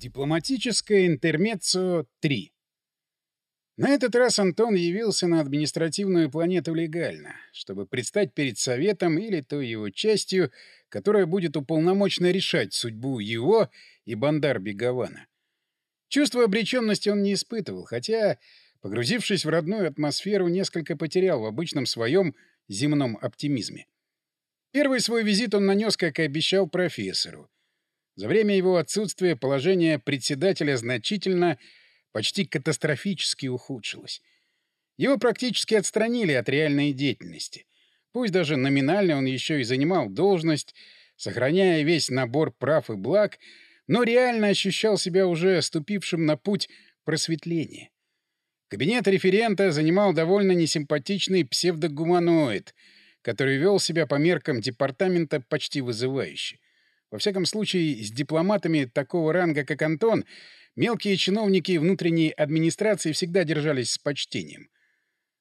Дипломатическое интермеццо 3 На этот раз Антон явился на административную планету легально, чтобы предстать перед Советом или той его частью, которая будет уполномочена решать судьбу его и Бандар Бегована. Чувство обреченности он не испытывал, хотя, погрузившись в родную атмосферу, несколько потерял в обычном своем земном оптимизме. Первый свой визит он нанес, как и обещал профессору — за время его отсутствия положение председателя значительно, почти катастрофически ухудшилось. Его практически отстранили от реальной деятельности. Пусть даже номинально он еще и занимал должность, сохраняя весь набор прав и благ, но реально ощущал себя уже ступившим на путь просветления. Кабинет референта занимал довольно несимпатичный псевдогуманоид, который вел себя по меркам департамента почти вызывающе. Во всяком случае, с дипломатами такого ранга, как Антон, мелкие чиновники внутренней администрации всегда держались с почтением.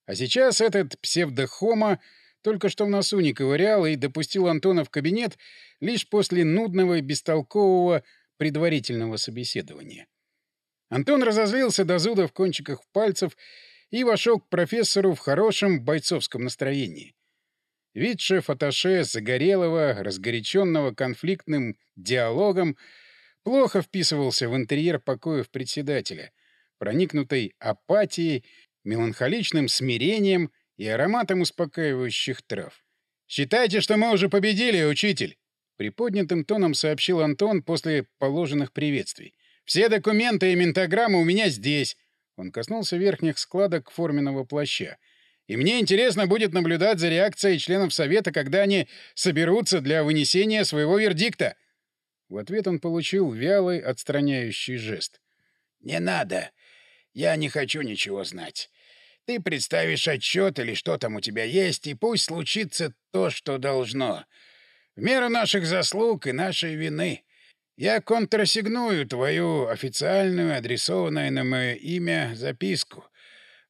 А сейчас этот псевдохома только что в носу не ковырял и допустил Антона в кабинет лишь после нудного и бестолкового предварительного собеседования. Антон разозлился до зуда в кончиках пальцев и вошел к профессору в хорошем бойцовском настроении. Вид шеф-атташе Загорелого, разгоряченного конфликтным диалогом, плохо вписывался в интерьер покоев председателя, проникнутой апатией, меланхоличным смирением и ароматом успокаивающих трав. «Считайте, что мы уже победили, учитель!» Приподнятым тоном сообщил Антон после положенных приветствий. «Все документы и ментограммы у меня здесь!» Он коснулся верхних складок форменного плаща. И мне интересно будет наблюдать за реакцией членов Совета, когда они соберутся для вынесения своего вердикта. В ответ он получил вялый, отстраняющий жест. «Не надо. Я не хочу ничего знать. Ты представишь отчет или что там у тебя есть, и пусть случится то, что должно. В меру наших заслуг и нашей вины. Я контрасигную твою официальную, адресованную на мое имя, записку.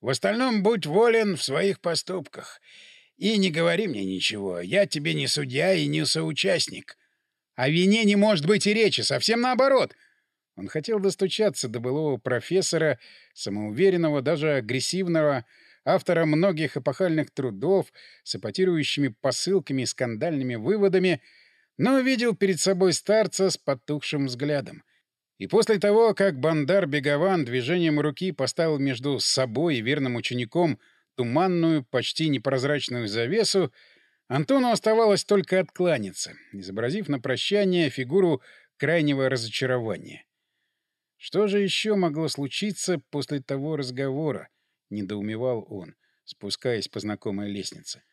В остальном будь волен в своих поступках. И не говори мне ничего. Я тебе не судья и не соучастник. О вине не может быть и речи, совсем наоборот. Он хотел достучаться до былого профессора, самоуверенного, даже агрессивного, автора многих эпохальных трудов с эпатирующими посылками и скандальными выводами, но видел перед собой старца с потухшим взглядом. И после того, как Бандар Бегован движением руки поставил между собой и верным учеником туманную, почти непрозрачную завесу, Антону оставалось только откланяться, изобразив на прощание фигуру крайнего разочарования. Что же еще могло случиться после того разговора, недоумевал он, спускаясь по знакомой лестнице.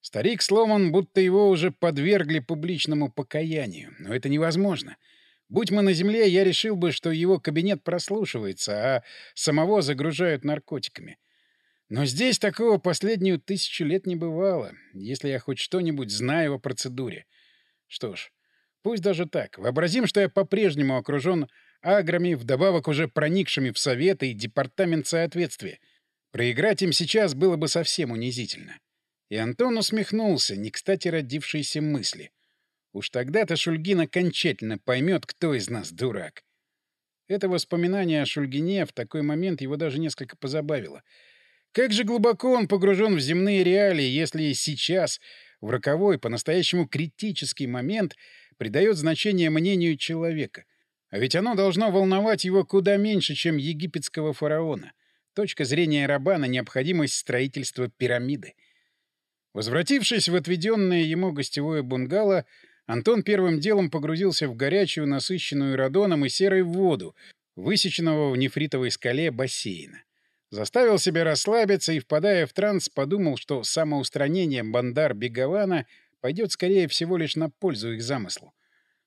Старик сломан, будто его уже подвергли публичному покаянию, но это невозможно — Будь мы на земле, я решил бы, что его кабинет прослушивается, а самого загружают наркотиками. Но здесь такого последнюю тысячу лет не бывало, если я хоть что-нибудь знаю о процедуре. Что ж, пусть даже так. Вообразим, что я по-прежнему окружен аграми, вдобавок уже проникшими в Советы и Департамент соответствия. Проиграть им сейчас было бы совсем унизительно. И Антон усмехнулся, не кстати родившейся мысли — Уж тогда-то Шульгин окончательно поймет, кто из нас дурак. Это воспоминание о Шульгине в такой момент его даже несколько позабавило. Как же глубоко он погружен в земные реалии, если сейчас, в роковой, по-настоящему критический момент, придает значение мнению человека. А ведь оно должно волновать его куда меньше, чем египетского фараона. Точка зрения раба на необходимость строительства пирамиды. Возвратившись в отведенное ему гостевое бунгало, Антон первым делом погрузился в горячую, насыщенную радоном и серой воду, высеченного в нефритовой скале бассейна. Заставил себя расслабиться и, впадая в транс, подумал, что самоустранение Бандар Бегована пойдет, скорее всего, лишь на пользу их замыслу.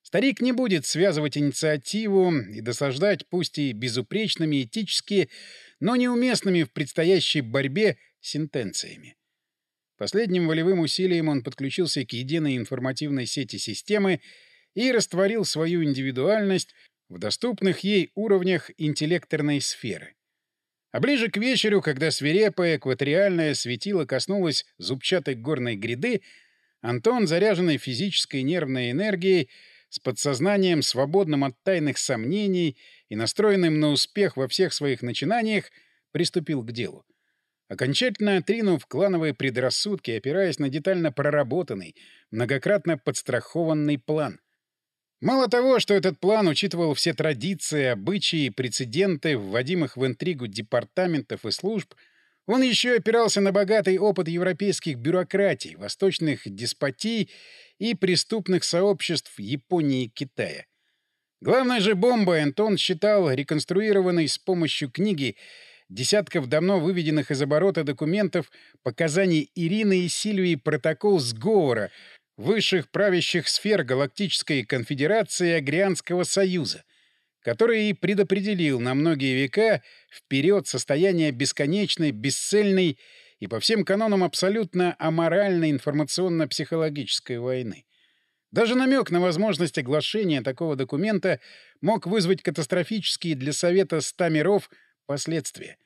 Старик не будет связывать инициативу и досаждать, пусть и безупречными этически, но неуместными в предстоящей борьбе сентенциями. Последним волевым усилием он подключился к единой информативной сети системы и растворил свою индивидуальность в доступных ей уровнях интеллекторной сферы. А ближе к вечеру, когда свирепое экваториальное светило коснулось зубчатой горной гряды, Антон, заряженный физической нервной энергией, с подсознанием, свободным от тайных сомнений и настроенным на успех во всех своих начинаниях, приступил к делу. Окончательно отринув клановые предрассудки, опираясь на детально проработанный, многократно подстрахованный план. Мало того, что этот план учитывал все традиции, обычаи и прецеденты, вводимых в интригу департаментов и служб, он еще опирался на богатый опыт европейских бюрократий, восточных деспотий и преступных сообществ Японии и Китая. Главной же бомбой Антон считал реконструированной с помощью книги десятков давно выведенных из оборота документов показаний Ирины и Сильвии протокол сговора высших правящих сфер Галактической конфедерации Агрианского союза, который и предопределил на многие века вперед состояние бесконечной, бесцельной и по всем канонам абсолютно аморальной информационно-психологической войны. Даже намек на возможность оглашения такого документа мог вызвать катастрофические для Совета ста миров последствия.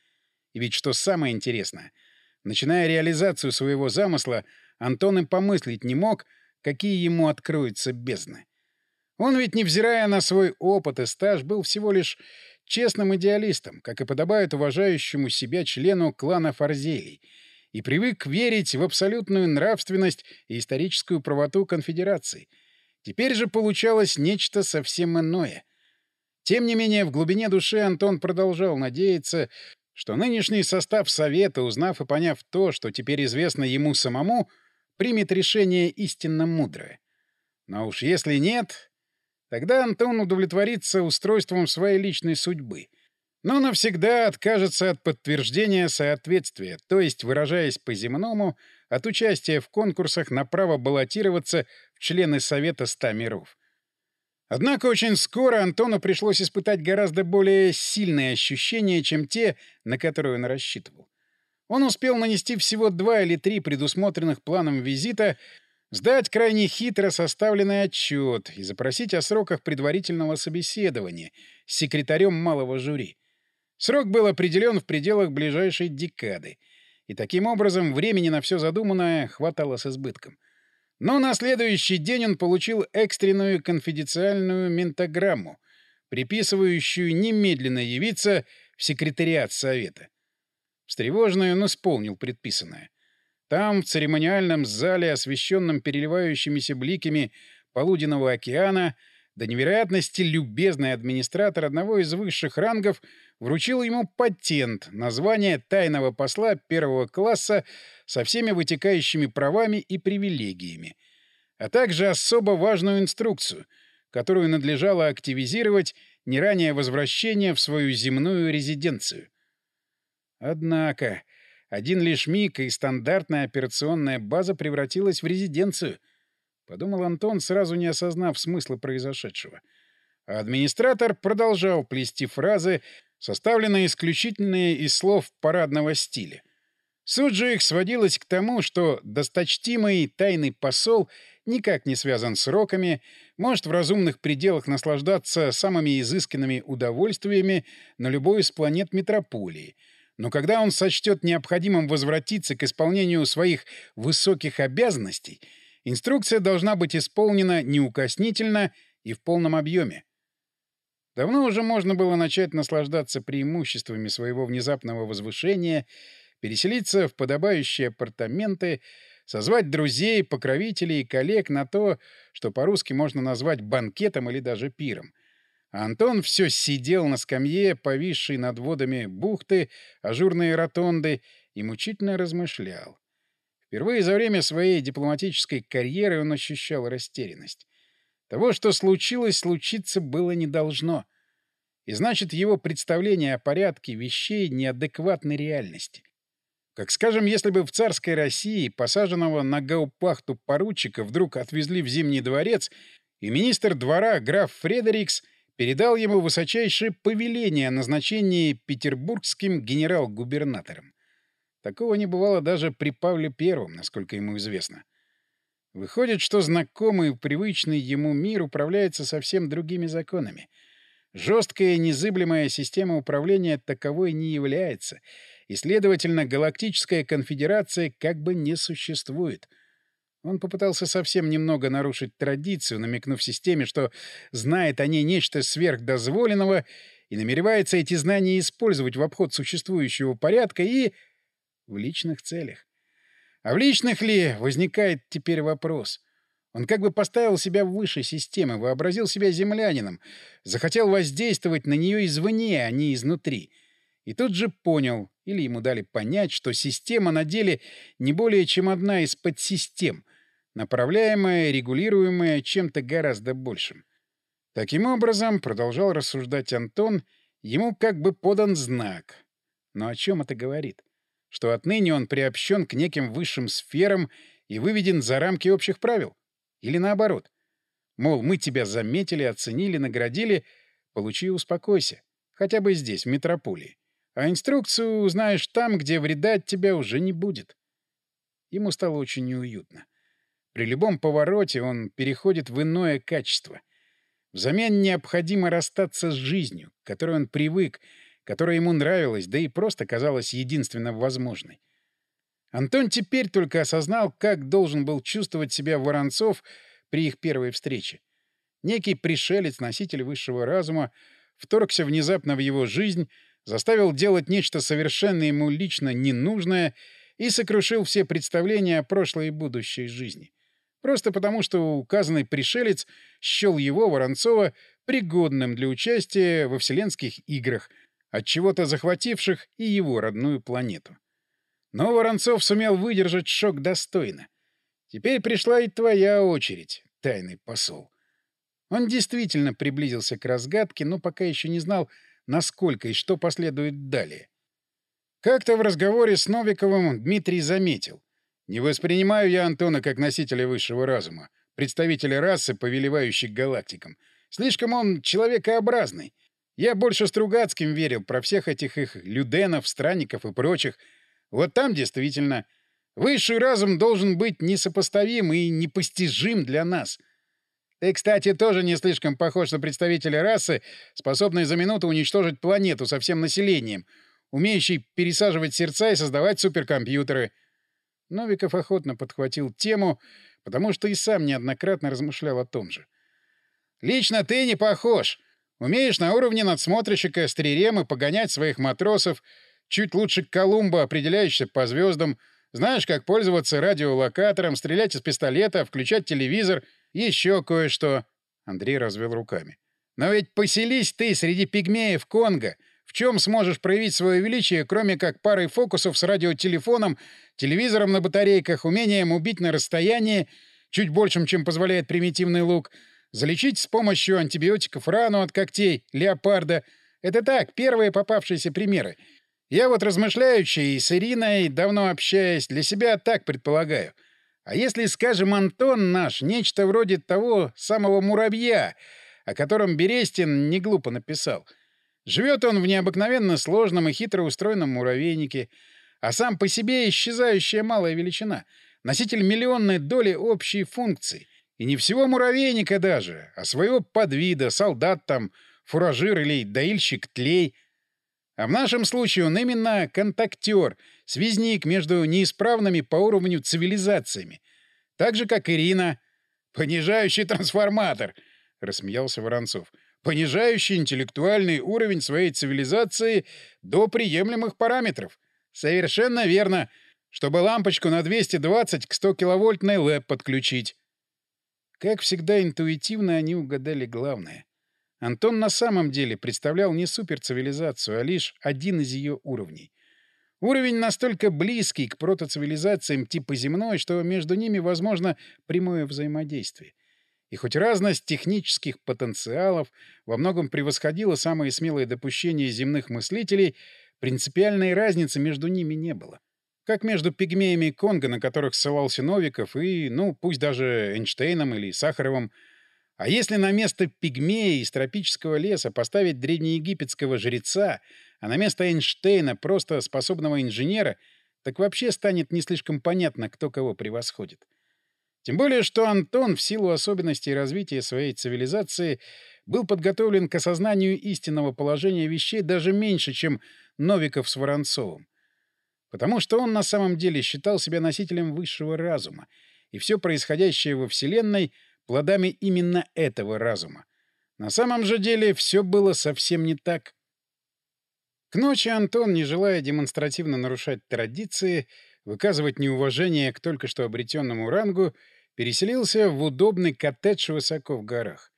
И ведь что самое интересное, начиная реализацию своего замысла, Антон и помыслить не мог, какие ему откроются бездны. Он ведь, невзирая на свой опыт и стаж, был всего лишь честным идеалистом, как и подобает уважающему себя члену клана Фарзелий, и привык верить в абсолютную нравственность и историческую правоту конфедерации. Теперь же получалось нечто совсем иное. Тем не менее, в глубине души Антон продолжал надеяться, что нынешний состав Совета, узнав и поняв то, что теперь известно ему самому, примет решение истинно мудрое. Но уж если нет, тогда Антон удовлетворится устройством своей личной судьбы, но навсегда откажется от подтверждения соответствия, то есть, выражаясь по-земному, от участия в конкурсах на право баллотироваться в члены Совета Ста миров. Однако очень скоро Антону пришлось испытать гораздо более сильные ощущения, чем те, на которые он рассчитывал. Он успел нанести всего два или три предусмотренных планом визита, сдать крайне хитро составленный отчет и запросить о сроках предварительного собеседования с секретарем малого жюри. Срок был определен в пределах ближайшей декады, и таким образом времени на все задуманное хватало с избытком — но на следующий день он получил экстренную конфиденциальную ментограмму, приписывающую немедленно явиться в секретариат Совета. Встревоженный он исполнил предписанное. Там, в церемониальном зале, освещенном переливающимися бликами полуденного океана, до невероятности любезный администратор одного из высших рангов вручил ему патент на звание тайного посла первого класса со всеми вытекающими правами и привилегиями, а также особо важную инструкцию, которую надлежало активизировать не ранее возвращения в свою земную резиденцию. Однако один лишь миг, и стандартная операционная база превратилась в резиденцию —— подумал Антон, сразу не осознав смысла произошедшего. А администратор продолжал плести фразы, составленные исключительно из слов парадного стиля. Суть же их сводилась к тому, что досточтимый тайный посол никак не связан с роками, может в разумных пределах наслаждаться самыми изысканными удовольствиями на любой из планет метрополии. Но когда он сочтет необходимым возвратиться к исполнению своих высоких обязанностей — Инструкция должна быть исполнена неукоснительно и в полном объеме. Давно уже можно было начать наслаждаться преимуществами своего внезапного возвышения, переселиться в подобающие апартаменты, созвать друзей, покровителей и коллег на то, что по-русски можно назвать банкетом или даже пиром. А Антон все сидел на скамье, повисшей над водами бухты, ажурные ротонды, и мучительно размышлял. Впервые за время своей дипломатической карьеры он ощущал растерянность. Того, что случилось, случиться было не должно. И значит, его представление о порядке вещей неадекватной реальности. Как, скажем, если бы в царской России посаженного на гаупахту поручика вдруг отвезли в Зимний дворец, и министр двора граф Фредерикс передал ему высочайшее повеление о назначении петербургским генерал-губернатором. Такого не бывало даже при Павле Первом, насколько ему известно. Выходит, что знакомый, привычный ему мир управляется совсем другими законами. Жесткая незыблемая система управления таковой не является, и, следовательно, Галактическая конфедерация как бы не существует. Он попытался совсем немного нарушить традицию, намекнув системе, что знает о ней нечто сверхдозволенного и намеревается эти знания использовать в обход существующего порядка и в личных целях. А в личных ли возникает теперь вопрос? Он как бы поставил себя выше системы, вообразил себя землянином, захотел воздействовать на нее извне, а не изнутри. И тут же понял, или ему дали понять, что система на деле не более чем одна из подсистем, направляемая, регулируемая чем-то гораздо большим. Таким образом, продолжал рассуждать Антон, ему как бы подан знак. Но о чем это говорит? Что отныне он приобщен к неким высшим сферам и выведен за рамки общих правил? Или наоборот? Мол, мы тебя заметили, оценили, наградили, получи и успокойся. Хотя бы здесь, в метрополии. А инструкцию узнаешь там, где вреда от тебя уже не будет. Ему стало очень неуютно. При любом повороте он переходит в иное качество. Взамен необходимо расстаться с жизнью, к которой он привык, которая ему нравилась, да и просто казалась единственно возможной. Антон теперь только осознал, как должен был чувствовать себя Воронцов при их первой встрече. Некий пришелец, носитель высшего разума, вторгся внезапно в его жизнь, заставил делать нечто совершенно ему лично ненужное и сокрушил все представления о прошлой и будущей жизни. Просто потому, что указанный пришелец счел его, Воронцова, пригодным для участия во вселенских играх, от чего-то захвативших и его родную планету. Но Воронцов сумел выдержать шок достойно. Теперь пришла и твоя очередь, тайный посол. Он действительно приблизился к разгадке, но пока еще не знал, насколько и что последует далее. Как-то в разговоре с Новиковым Дмитрий заметил. «Не воспринимаю я Антона как носителя высшего разума, представителя расы, повелевающей галактикам. Слишком он человекообразный. Я больше Стругацким верил про всех этих их люденов, странников и прочих — вот там действительно высший разум должен быть несопоставим и непостижим для нас. Ты, кстати, тоже не слишком похож на представителя расы, способной за минуту уничтожить планету со всем населением, умеющий пересаживать сердца и создавать суперкомпьютеры. Новиков охотно подхватил тему, потому что и сам неоднократно размышлял о том же. «Лично ты не похож. Умеешь на уровне надсмотрщика с триремы погонять своих матросов — Чуть лучше Колумба, определяющийся по звездам. Знаешь, как пользоваться радиолокатором, стрелять из пистолета, включать телевизор, еще кое-что. Андрей развел руками. Но ведь поселись ты среди пигмеев Конго. В чем сможешь проявить свое величие, кроме как парой фокусов с радиотелефоном, телевизором на батарейках, умением убить на расстоянии, чуть большим, чем позволяет примитивный лук, залечить с помощью антибиотиков рану от когтей леопарда. Это так, первые попавшиеся примеры. Я вот размышляющий с Ириной, давно общаясь, для себя так предполагаю. А если, скажем, Антон наш, нечто вроде того самого муравья, о котором Берестин не глупо написал. Живет он в необыкновенно сложном и хитро устроенном муравейнике, а сам по себе исчезающая малая величина, носитель миллионной доли общей функции. И не всего муравейника даже, а своего подвида, солдат там, фуражир или доильщик тлей — а в нашем случае он именно контактер, связник между неисправными по уровню цивилизациями. Так же, как Ирина. «Понижающий трансформатор», — рассмеялся Воронцов. «Понижающий интеллектуальный уровень своей цивилизации до приемлемых параметров. Совершенно верно. Чтобы лампочку на 220 к 100 киловольтной ЛЭП подключить». Как всегда, интуитивно они угадали главное. Антон на самом деле представлял не суперцивилизацию, а лишь один из ее уровней. Уровень настолько близкий к протоцивилизациям типа земной, что между ними возможно прямое взаимодействие. И хоть разность технических потенциалов во многом превосходила самые смелые допущения земных мыслителей, принципиальной разницы между ними не было. Как между пигмеями Конго, на которых ссылался Новиков, и, ну, пусть даже Эйнштейном или Сахаровым — а если на место пигмея из тропического леса поставить древнеегипетского жреца, а на место Эйнштейна просто способного инженера, так вообще станет не слишком понятно, кто кого превосходит. Тем более, что Антон в силу особенностей развития своей цивилизации был подготовлен к осознанию истинного положения вещей даже меньше, чем Новиков с Воронцовым. Потому что он на самом деле считал себя носителем высшего разума и все происходящее во Вселенной плодами именно этого разума. На самом же деле все было совсем не так. К ночи Антон, не желая демонстративно нарушать традиции, выказывать неуважение к только что обретенному рангу, переселился в удобный коттедж высоко в горах.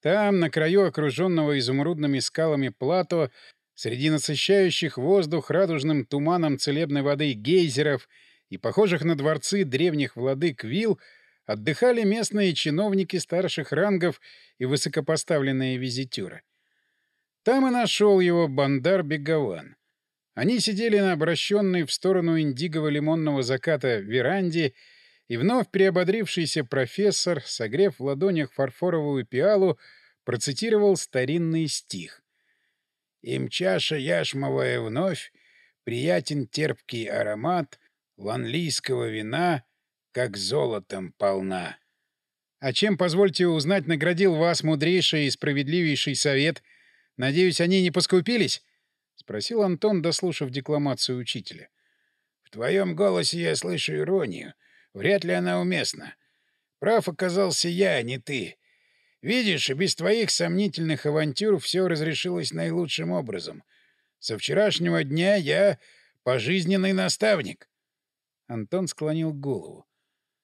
Там, на краю окруженного изумрудными скалами плато, среди насыщающих воздух радужным туманом целебной воды гейзеров и похожих на дворцы древних владык вил, отдыхали местные чиновники старших рангов и высокопоставленные визитюры. Там и нашел его Бандар Бегован. Они сидели на обращенной в сторону индиго-лимонного заката веранде, и вновь приободрившийся профессор, согрев в ладонях фарфоровую пиалу, процитировал старинный стих. «Им чаша яшмовая вновь, приятен терпкий аромат ланлийского вина, как золотом полна». «А чем, позвольте узнать, наградил вас мудрейший и справедливейший совет? Надеюсь, они не поскупились?» — спросил Антон, дослушав декламацию учителя. «В твоем голосе я слышу иронию. Вряд ли она уместна. Прав оказался я, а не ты. Видишь, без твоих сомнительных авантюр все разрешилось наилучшим образом. Со вчерашнего дня я пожизненный наставник». Антон склонил голову.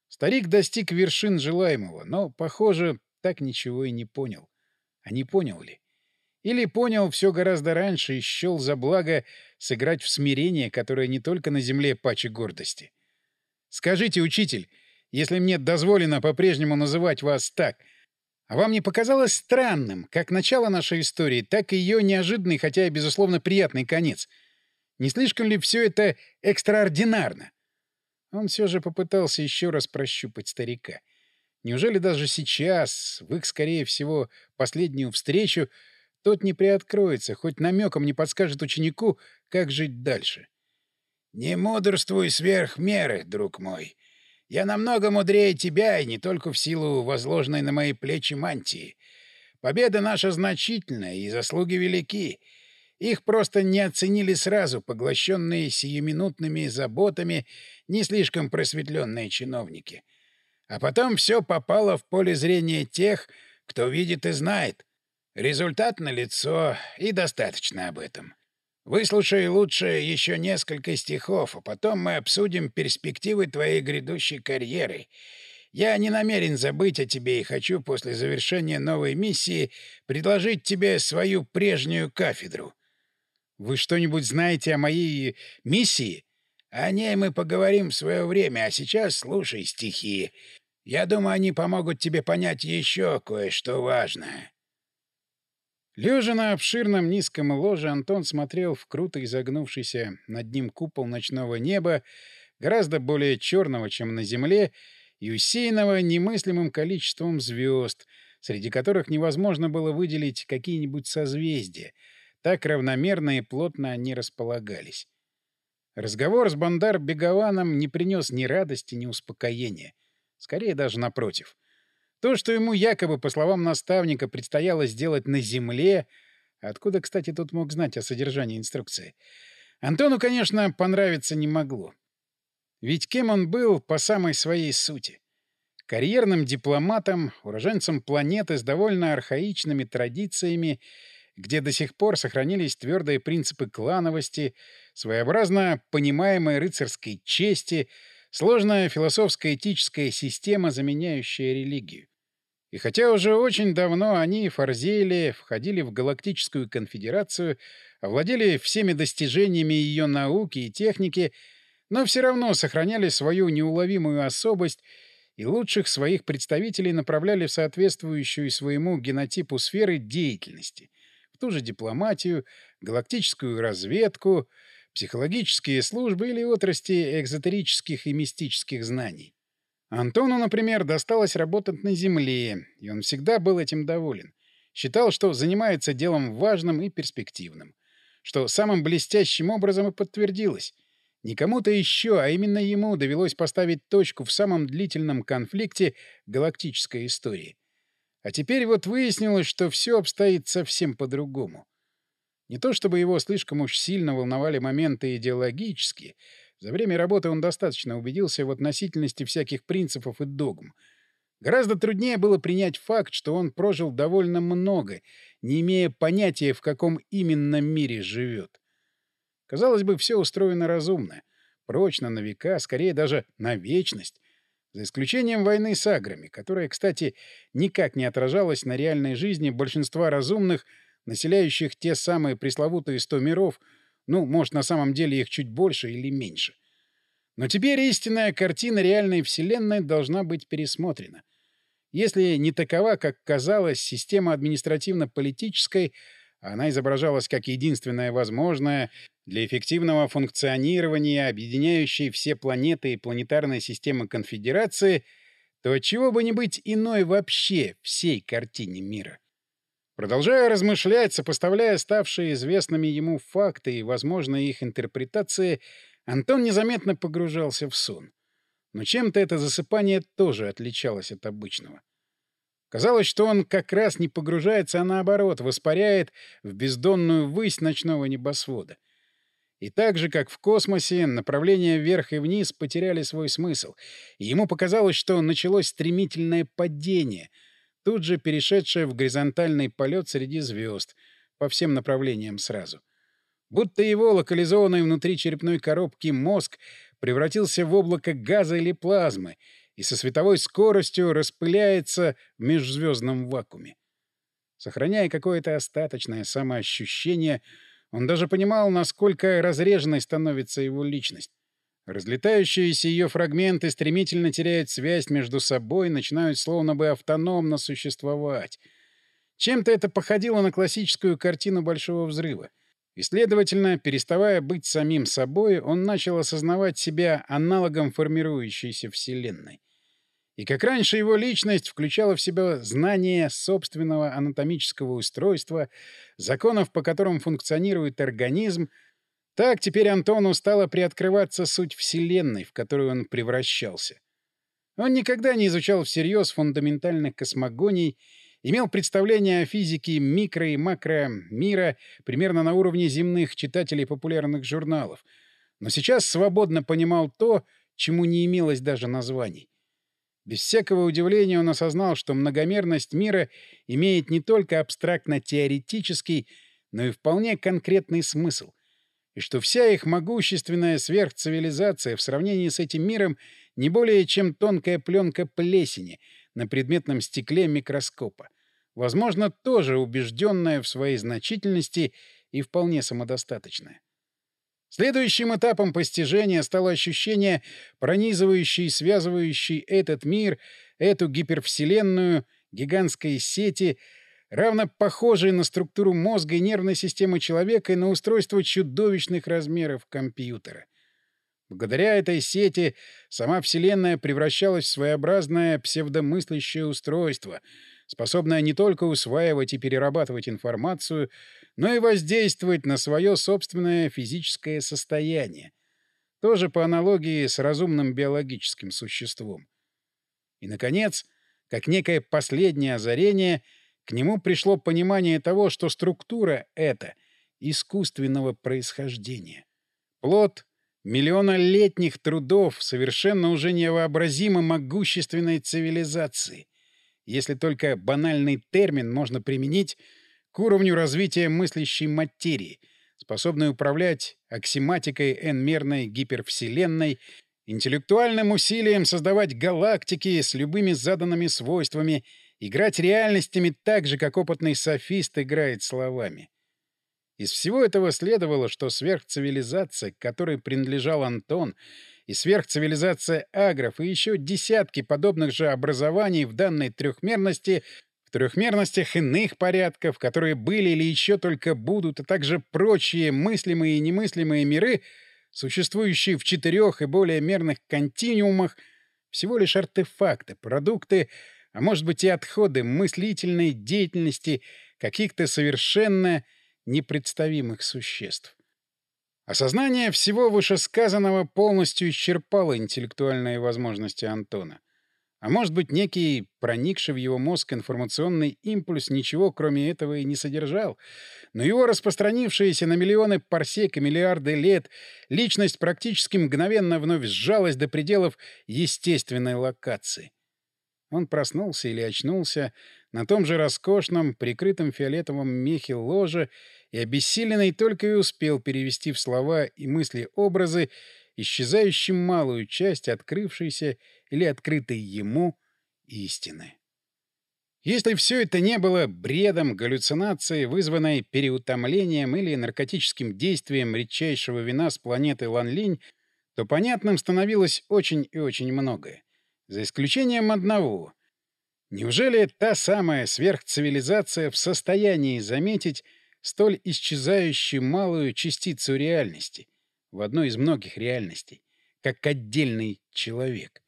Старик достиг вершин желаемого, но, похоже, так ничего и не понял. А не понял ли? Или понял все гораздо раньше и счел за благо сыграть в смирение, которое не только на земле паче гордости. Скажите, учитель, если мне дозволено по-прежнему называть вас так, а вам не показалось странным, как начало нашей истории, так и ее неожиданный, хотя и, безусловно, приятный конец? Не слишком ли все это экстраординарно? Он все же попытался еще раз прощупать старика. Неужели даже сейчас, в их, скорее всего, последнюю встречу, тот не приоткроется, хоть намеком не подскажет ученику, как жить дальше? «Не мудрствуй сверх меры, друг мой. Я намного мудрее тебя, и не только в силу возложенной на мои плечи мантии. Победа наша значительная, и заслуги велики. Их просто не оценили сразу, поглощенные сиюминутными заботами не слишком просветленные чиновники. А потом все попало в поле зрения тех, кто видит и знает. Результат налицо, и достаточно об этом. Выслушай лучше еще несколько стихов, а потом мы обсудим перспективы твоей грядущей карьеры. Я не намерен забыть о тебе и хочу после завершения новой миссии предложить тебе свою прежнюю кафедру. Вы что-нибудь знаете о моей миссии? О ней мы поговорим в свое время, а сейчас слушай стихи. Я думаю, они помогут тебе понять еще кое-что важное. Лежа на обширном низком ложе, Антон смотрел в круто изогнувшийся над ним купол ночного неба, гораздо более черного, чем на земле, и усеянного немыслимым количеством звезд, среди которых невозможно было выделить какие-нибудь созвездия. Так равномерно и плотно они располагались. Разговор с Бандар Бегованом не принес ни радости, ни успокоения. Скорее даже напротив — то, что ему якобы, по словам наставника, предстояло сделать на земле, откуда, кстати, тут мог знать о содержании инструкции, Антону, конечно, понравиться не могло. Ведь кем он был по самой своей сути? Карьерным дипломатом, уроженцем планеты с довольно архаичными традициями, где до сих пор сохранились твердые принципы клановости, своеобразно понимаемой рыцарской чести — Сложная философско-этическая система, заменяющая религию. И хотя уже очень давно они, Фарзели, входили в Галактическую конфедерацию, овладели всеми достижениями ее науки и техники, но все равно сохраняли свою неуловимую особость и лучших своих представителей направляли в соответствующую своему генотипу сферы деятельности, в ту же дипломатию, галактическую разведку — психологические службы или отрасли экзотерических и мистических знаний. Антону, например, досталось работать на Земле, и он всегда был этим доволен. Считал, что занимается делом важным и перспективным. Что самым блестящим образом и подтвердилось. Не кому-то еще, а именно ему довелось поставить точку в самом длительном конфликте галактической истории. А теперь вот выяснилось, что все обстоит совсем по-другому. Не то чтобы его слишком уж сильно волновали моменты идеологические, За время работы он достаточно убедился в относительности всяких принципов и догм. Гораздо труднее было принять факт, что он прожил довольно много, не имея понятия, в каком именно мире живет. Казалось бы, все устроено разумно, прочно на века, скорее даже на вечность, за исключением войны с аграми, которая, кстати, никак не отражалась на реальной жизни большинства разумных, населяющих те самые пресловутые сто миров, ну, может, на самом деле их чуть больше или меньше. Но теперь истинная картина реальной Вселенной должна быть пересмотрена. Если не такова, как казалось, система административно-политической, она изображалась как единственная возможная для эффективного функционирования объединяющей все планеты и планетарной системы конфедерации, то отчего бы не быть иной вообще всей картине мира? Продолжая размышлять, сопоставляя ставшие известными ему факты и, возможно, их интерпретации, Антон незаметно погружался в сон. Но чем-то это засыпание тоже отличалось от обычного. Казалось, что он как раз не погружается, а наоборот, воспаряет в бездонную высь ночного небосвода. И так же, как в космосе, направления вверх и вниз потеряли свой смысл, и ему показалось, что началось стремительное падение — тут же перешедшая в горизонтальный полет среди звезд по всем направлениям сразу. Будто его локализованный внутри черепной коробки мозг превратился в облако газа или плазмы и со световой скоростью распыляется в межзвездном вакууме. Сохраняя какое-то остаточное самоощущение, он даже понимал, насколько разреженной становится его личность. Разлетающиеся ее фрагменты стремительно теряют связь между собой, начинают словно бы автономно существовать. Чем-то это походило на классическую картину Большого Взрыва. И, следовательно, переставая быть самим собой, он начал осознавать себя аналогом формирующейся Вселенной. И как раньше его личность включала в себя знание собственного анатомического устройства, законов, по которым функционирует организм, так теперь Антону стала приоткрываться суть Вселенной, в которую он превращался. Он никогда не изучал всерьез фундаментальных космогоний, имел представление о физике микро- и макро-мира примерно на уровне земных читателей популярных журналов, но сейчас свободно понимал то, чему не имелось даже названий. Без всякого удивления он осознал, что многомерность мира имеет не только абстрактно-теоретический, но и вполне конкретный смысл — и что вся их могущественная сверхцивилизация в сравнении с этим миром не более чем тонкая пленка плесени на предметном стекле микроскопа, возможно, тоже убежденная в своей значительности и вполне самодостаточная. Следующим этапом постижения стало ощущение, пронизывающей и связывающей этот мир, эту гипервселенную, гигантской сети — равно похожие на структуру мозга и нервной системы человека и на устройство чудовищных размеров компьютера. Благодаря этой сети сама Вселенная превращалась в своеобразное псевдомыслящее устройство, способное не только усваивать и перерабатывать информацию, но и воздействовать на свое собственное физическое состояние, тоже по аналогии с разумным биологическим существом. И, наконец, как некое последнее озарение — к нему пришло понимание того, что структура эта искусственного происхождения. Плод миллионолетних трудов совершенно уже невообразимо могущественной цивилизации, если только банальный термин можно применить к уровню развития мыслящей материи, способной управлять аксиматикой n-мерной гипервселенной, интеллектуальным усилием создавать галактики с любыми заданными свойствами — играть реальностями так же, как опытный софист играет словами. Из всего этого следовало, что сверхцивилизация, к которой принадлежал Антон, и сверхцивилизация агров, и еще десятки подобных же образований в данной трехмерности, в трехмерностях иных порядков, которые были или еще только будут, а также прочие мыслимые и немыслимые миры, существующие в четырех и более мерных континуумах, всего лишь артефакты, продукты — а может быть и отходы мыслительной деятельности каких-то совершенно непредставимых существ. Осознание всего вышесказанного полностью исчерпало интеллектуальные возможности Антона. А может быть, некий проникший в его мозг информационный импульс ничего, кроме этого, и не содержал. Но его распространившаяся на миллионы парсек и миллиарды лет личность практически мгновенно вновь сжалась до пределов естественной локации. Он проснулся или очнулся на том же роскошном, прикрытом фиолетовом мехе ложе и обессиленный только и успел перевести в слова и мысли образы, исчезающим малую часть открывшейся или открытой ему истины. Если все это не было бредом, галлюцинацией, вызванной переутомлением или наркотическим действием редчайшего вина с планеты Ланлинь, то понятным становилось очень и очень многое. За исключением одного. Неужели та самая сверхцивилизация в состоянии заметить столь исчезающую малую частицу реальности в одной из многих реальностей, как отдельный человек?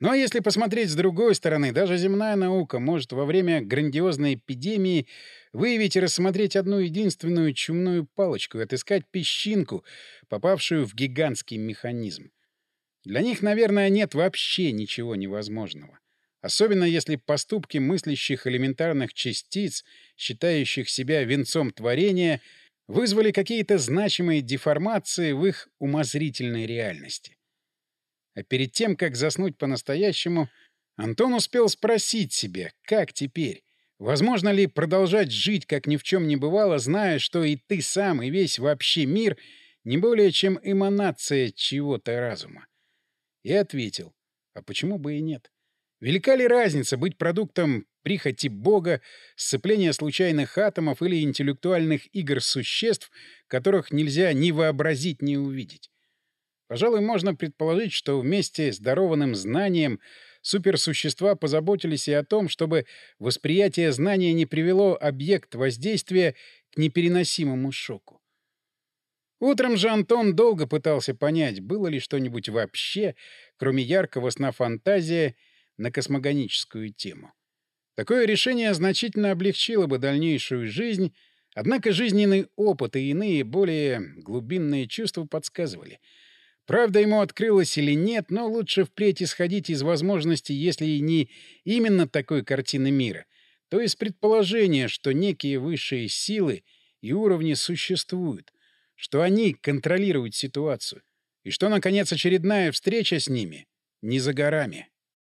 Ну а если посмотреть с другой стороны, даже земная наука может во время грандиозной эпидемии выявить и рассмотреть одну единственную чумную палочку и отыскать песчинку, попавшую в гигантский механизм. Для них, наверное, нет вообще ничего невозможного. Особенно если поступки мыслящих элементарных частиц, считающих себя венцом творения, вызвали какие-то значимые деформации в их умозрительной реальности. А перед тем, как заснуть по-настоящему, Антон успел спросить себя, как теперь? Возможно ли продолжать жить, как ни в чем не бывало, зная, что и ты сам, и весь вообще мир не более чем эманация чего-то разума? И ответил, а почему бы и нет? Велика ли разница быть продуктом прихоти Бога, сцепления случайных атомов или интеллектуальных игр существ, которых нельзя ни вообразить, ни увидеть? Пожалуй, можно предположить, что вместе с дарованным знанием суперсущества позаботились и о том, чтобы восприятие знания не привело объект воздействия к непереносимому шоку. Утром же Антон долго пытался понять, было ли что-нибудь вообще, кроме яркого сна фантазия, на космогоническую тему. Такое решение значительно облегчило бы дальнейшую жизнь, однако жизненный опыт и иные, более глубинные чувства подсказывали. Правда ему открылось или нет, но лучше впредь исходить из возможности, если и не именно такой картины мира, то из предположения, что некие высшие силы и уровни существуют, что они контролируют ситуацию, и что, наконец, очередная встреча с ними не за горами.